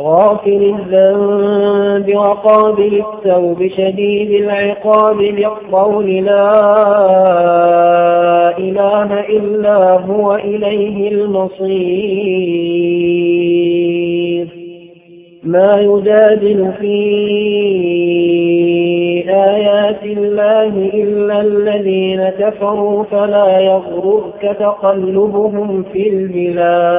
غافل الذنب وقابل التوب شديد العقاب للقول لا إله إلا هو إليه المصير. ما يجادل في آيات الله إلا الذين كفروا فلا يغررك تقلبهم في البلاد.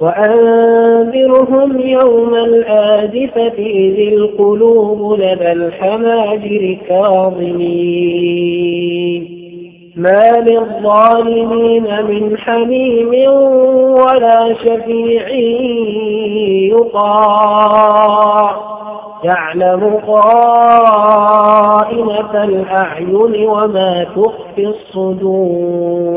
وأنذرهم يوم الآزفة إذ القلوب لدى الحناجر كاظمين. ما للظالمين من حميم ولا شفيع يطاع. يعلم قائمة الأعين وما تخفي الصدور.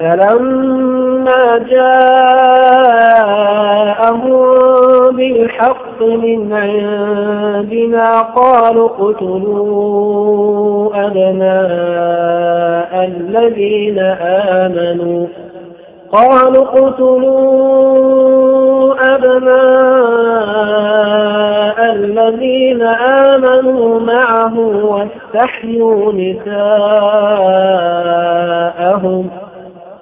فلما جاءهم بالحق من عندنا قالوا اقتلوا أبناء الذين آمنوا. قالوا اقتلوا أبناء الذين آمنوا معه واستحيوا نساءهم.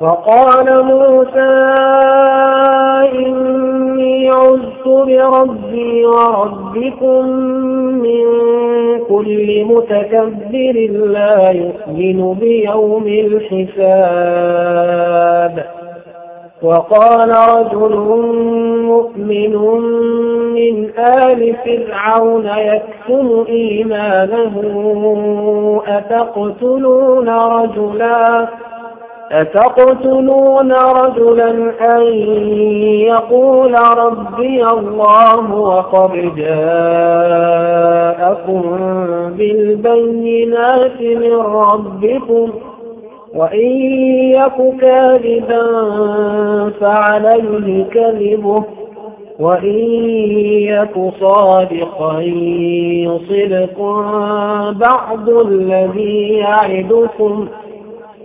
وقال موسى إني عزت بربي وربكم من كل متكبر لا يؤمن بيوم الحساب. وقال رجل مؤمن من آل فرعون يكتم إيمانه أتقتلون رجلاً؟ أتقتلون رجلا أن يقول ربي الله وقد جاءكم بالبينات من ربكم وإن يك كاذبا فعليه كذبه وإن يك صادقا يصبكم بعض الذي يعدكم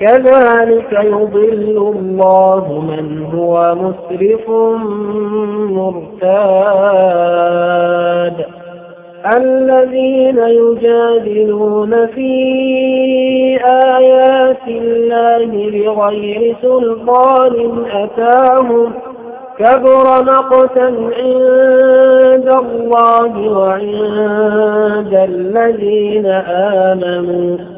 كذلك يضل الله من هو مسرف مرتاد. الذين يجادلون في آيات الله بغير سلطان أتاهم كبر مقتا عند الله وعند الذين آمنوا.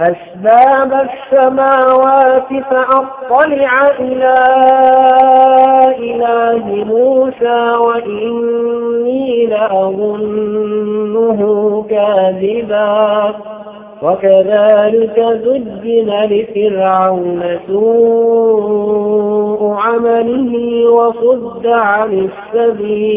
أسباب السماوات فأطلع إلى إله موسى وإني لأظنه كاذبا. وكذلك زجن لفرعون سوء عمله وصد عن السبيل.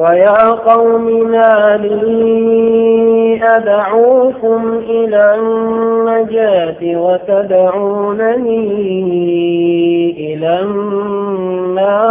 ويا قوم ما لي أدعوكم إلى النجاة وتدعونني إلى النار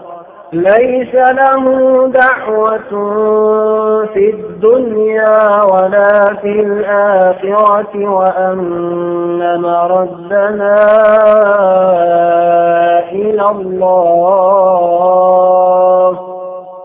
ليس له دعوة في الدنيا ولا في الآخرة وأن مردنا إلى الله.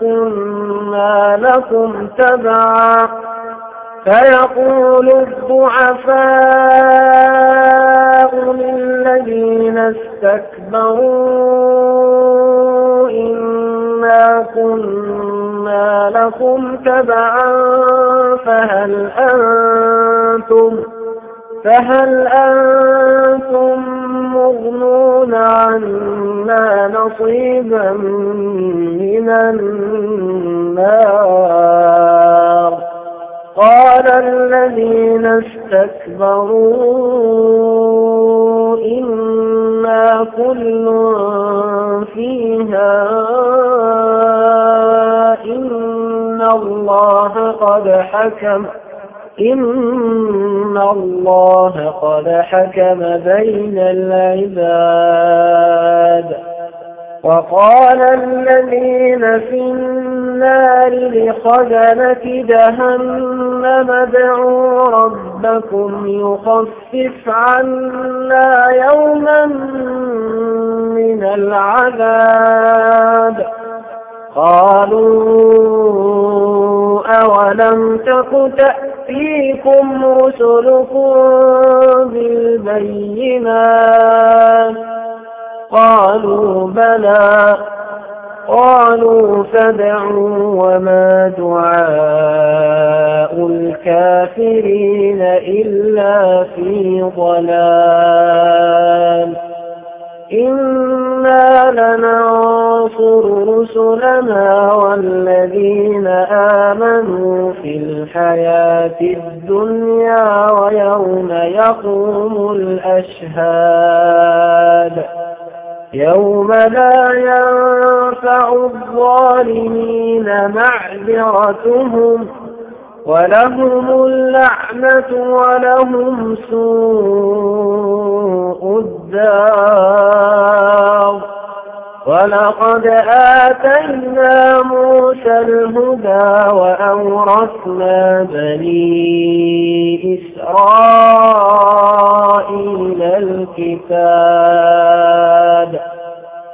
كنا لكم تبعا فيقول الضعفاء للذين استكبروا إنا كنا لكم تبعا فهل أنتم فهل أنتم مغنون عنا نصيبا من النار؟ قال الذين استكبروا إنا كل فيها إن الله قد حكم إن الله قد حكم بين العباد وقال الذين في النار لخزنة جهنم ادعوا ربكم يخفف عنا يوما من العذاب قالوا أولم تك رسلكم بالبينات قالوا بلى قالوا فدعوا وما دعاء الكافرين إلا في ضلال إنا لننصر رسلنا والذين آمنوا في الحياة الدنيا ويوم يقوم الأشهاد يوم لا ينفع الظالمين معذرتهم ولهم اللعنة ولهم سوء الدار. ولقد آتينا موسى الهدى وأورثنا بني إسرائيل الكتاب.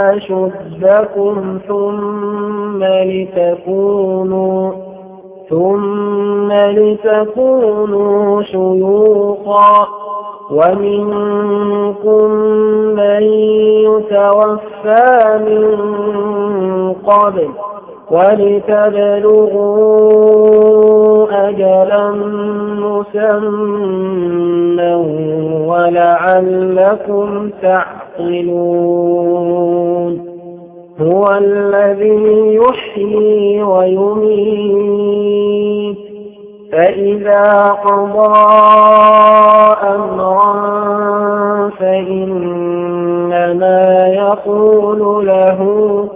أشدكم ثم لتكونوا ثم لتكونوا شيوخا. ومنكم من يتوفى من قبل ولتبلغوا أجلا مسمى ولعلكم تعقلون هو الذي يحيي ويميت. فإذا قضى أمرا فإنما يقول له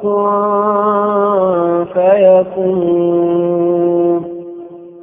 كن فيكون.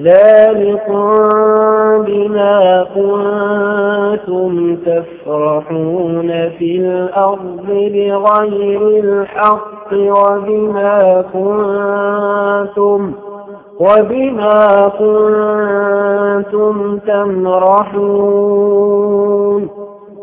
ذلكم بما كنتم تفرحون في الأرض بغير الحق وبما كنتم وبما كنتم تمرحون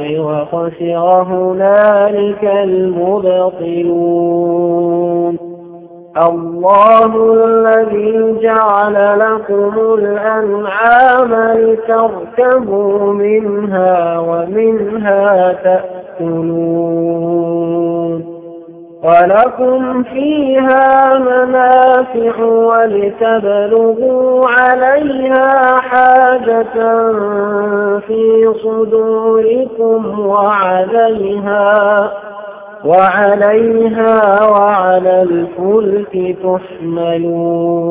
وخسر هنالك المبطلون. الله الذي جعل لكم الأنعام لتركبوا منها ومنها تأكلون. ولكم فيها منافع ولتبلغوا عليها حاجة في صدوركم وعليها وعليها وعلى الفلك تحملون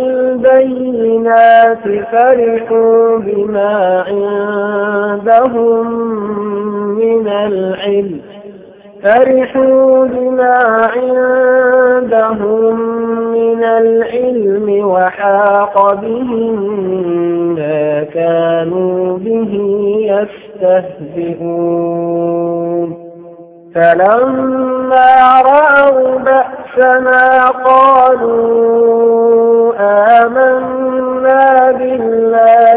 بالبينات فرحوا بما عندهم من العلم. فرحوا بما عندهم من العلم وحاق بهم ما كانوا به يستهزئون. فلما رأوا بأسنا قالوا آمنا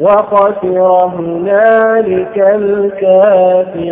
وخسر هنالك الكافرون.